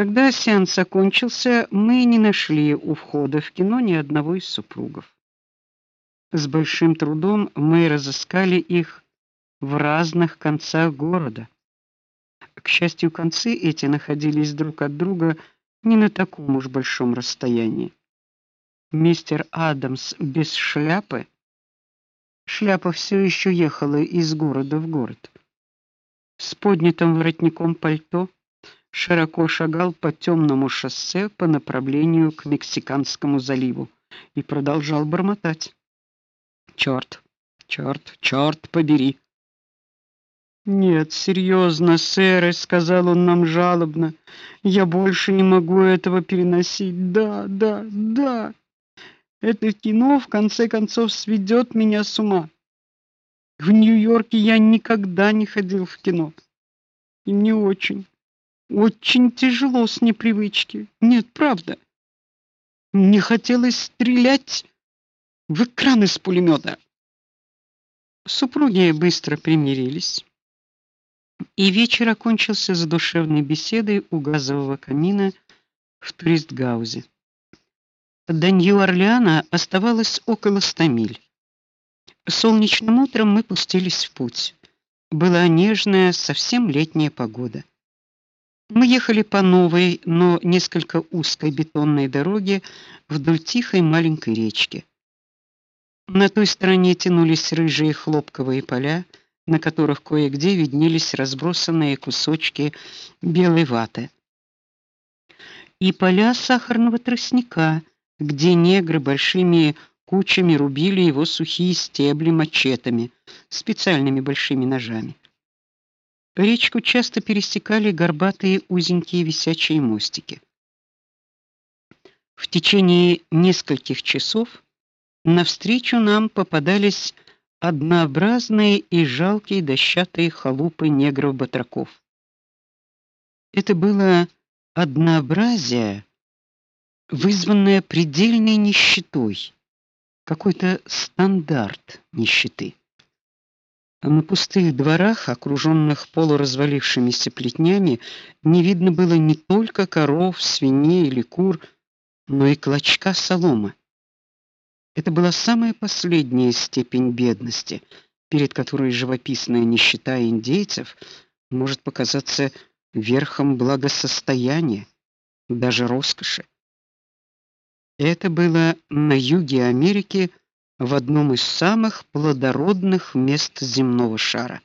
Когда сеанс окончился, мы не нашли у входа в кино ни одного из супругов. С большим трудом мы разыскали их в разных концах города. К счастью, концы эти находились друг от друга не на таком уж большом расстоянии. Мистер Адамс без шляпы. Шляпа все еще ехала из города в город. С поднятым воротником пальто широко шагал по темному шоссе по направлению к Мексиканскому заливу и продолжал бормотать: "Черт, черт, черт побери!" Нет, серьезно, сэр, сказал он нам жалобно. Я больше не могу этого переносить. Да, да, да. Это кино в конце концов сведет меня с ума. В Нью-Йорке я никогда не ходил в кино. И мне очень, очень тяжело с непривычки. Нет, правда. Мне хотелось стрелять в экран из пулемета. Супруги быстро примирились. И вечер окончился задушевной беседой у газового камина в Туристгаузе. До Нью-Орлеана оставалось около ста миль. Солнечным утром мы пустились в путь. Была нежная, совсем летняя погода. Мы ехали по новой, но несколько узкой бетонной дороге вдоль тихой маленькой речки. На той стороне тянулись рыжие хлопковые поля, на которых кое-где виднелись разбросанные кусочки белой ваты. И поля сахарного тростника, где негры большими кучами рубили его сухие стебли мачетами, специальными большими ножами. Речку часто пересекали горбатые узенькие висячие мостики. В течение нескольких часов навстречу нам попадались однообразные и жалкие дощатые халупы негров-батраков. Это было однообразие, вызванное предельной нищетой, какой-то стандарт нищеты. А на пустых дворах, окруженных полуразвалившимися плетнями, не видно было не только коров, свиней или кур, но и клочка соломы. Это была самая последняя степень бедности, перед которой живописная нищета индейцев может показаться верхом благосостояния, даже роскоши. Это было на юге Америки, в одном из самых плодородных мест земного шара.